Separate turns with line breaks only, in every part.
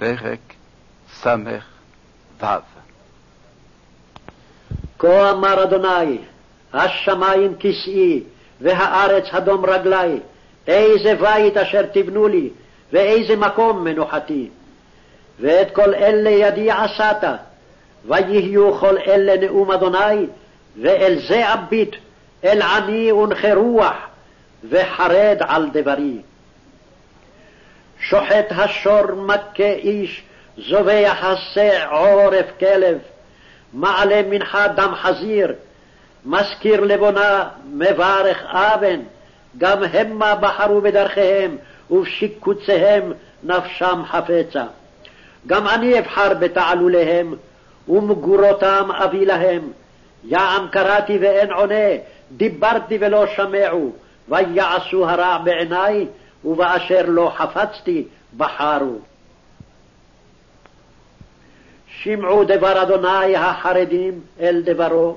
פרק ס"ו
כה אמר אדוני, השמיים כסאי, והארץ הדום רגלי, איזה בית אשר תבנו לי, ואיזה מקום מנוחתי. ואת כל אלה ידי עשת, ויהיו כל אלה נאום אדוני, ואל זה אביט, אל עני ונחה רוח, וחרד על דברי. שוחט השור מכה איש, זובח הסע עורף כלב, מעלה מנחה דם חזיר, מזכיר לבונה מברך אבן, גם המה בחרו בדרכיהם, ובשיקוציהם נפשם חפצה. גם אני אבחר בתעלוליהם, ומגורותם אביא להם. יען קראתי ואין עונה, דיברתי ולא שמעו, ויעשו הרע בעיני, ובאשר לא חפצתי בחרו. שמעו דבר אדוני החרדים אל דברו,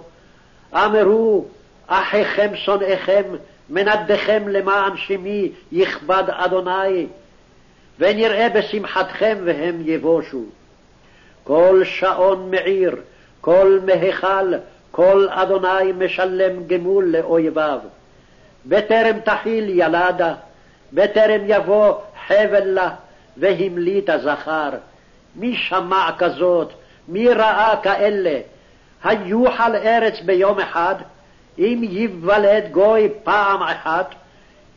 אמרו אחיכם שונאיכם, מנדיכם למען שמי יכבד אדוני, ונראה בשמחתכם והם יבושו. כל שעון מעיר, כל מהיכל, כל אדוני משלם גמול לאויביו. בטרם תחיל ילדה, בטרם יבוא חבל לה, והמליטה זכר. מי שמע כזאת? מי ראה כאלה? היוכל ארץ ביום אחד, אם ייוולד גוי פעם אחת,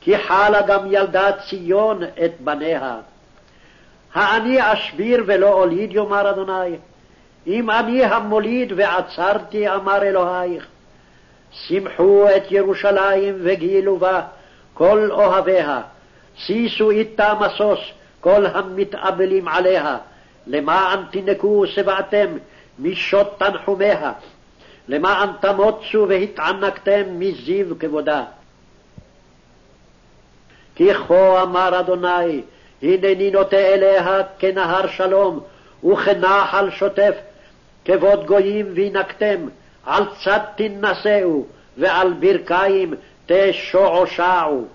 כי חלה גם ילדה ציון את בניה. האני אשביר ולא אוליד, יאמר אדוני. אם אני המוליד ועצרתי, אמר אלוהיך. שמחו את ירושלים וגילו בה כל אוהביה, שישו איתה משוש כל המתאבלים עליה, למען תינקו שבעתם משוט תנחומיה, למען תמוצו והתענקתם מזיו כבודה. כי כה אמר אדוני, הנני נוטה אליה כנהר שלום, וכנחל שוטף, כבוד גויים וינקתם, על צד תנשאו, ועל ברכיים תשועשעו.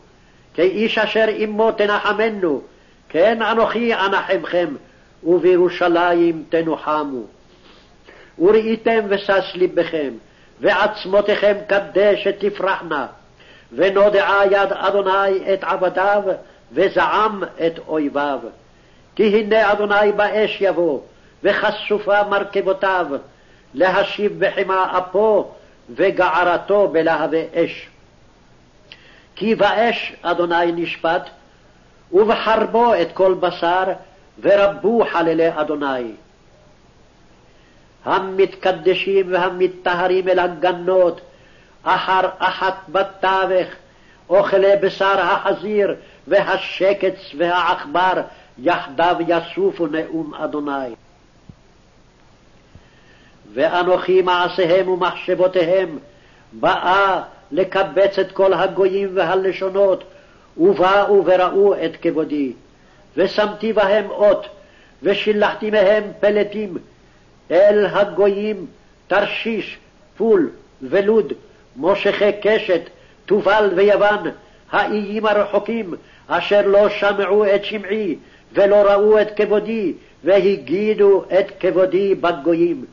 כי איש אשר עמו תנחמנו, כן אנוכי אנחמכם, ובירושלים תנוחמו. וראיתם ושש לבכם, ועצמותיכם קדשת תפרחנה, ונודעה יד אדוני את עבדיו, וזעם את אויביו. כי הנה אדוני באש יבוא, וחשופה מרכבותיו, להשיב בחמה אפו, וגערתו בלהבי אש. כי באש אדוני נשפט, ובחרבו את כל בשר, ורבו חללי אדוני. המתקדשים והמטהרים אל הגנות, אחר אחת בתווך, אוכלי בשר החזיר, והשקץ והעכבר, יחדיו יסופו נאום אדוני. ואנוכי מעשיהם ומחשבותיהם, באה לקבץ את כל הגויים והלשונות, ובאו וראו את כבודי. ושמתי בהם אות, ושילחתי מהם פלטים, אל הגויים תרשיש, פול ולוד, מושכי קשת, תובל ויוון, האיים הרחוקים, אשר לא שמעו את שמעי, ולא ראו את כבודי, והגידו את כבודי בגויים.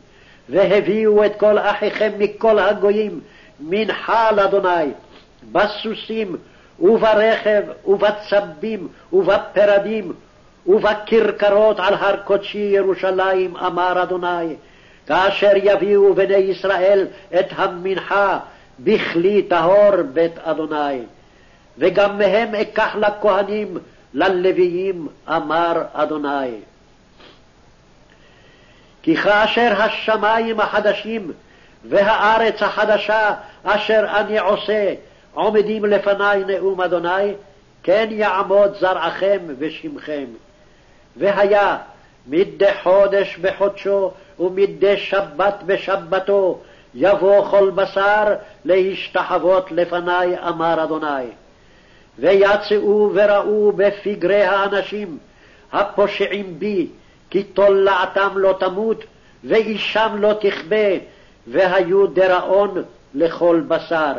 והביאו את כל אחיכם מכל הגויים, מנחה לאדוני, בסוסים וברכב ובצבים ובפרדים ובכרכרות על הר קודשי ירושלים, אמר אדוני, כאשר יביאו בני ישראל את המנחה בכלי טהור בית אדוני. וגם מהם אקח לכהנים, ללוויים, אמר אדוני. כי כאשר השמים החדשים והארץ החדשה אשר אני עושה עומדים לפני נאום אדוני, כן יעמוד זרעכם ושמכם. והיה מדי חודש בחודשו ומדי שבת בשבתו יבוא כל בשר להשתחוות לפני, אמר אדוני. ויצאו וראו בפגרי האנשים הפושעים בי, כי תולעתם לא תמות, ואישם לא תכבה, והיו דיראון לכל בשר.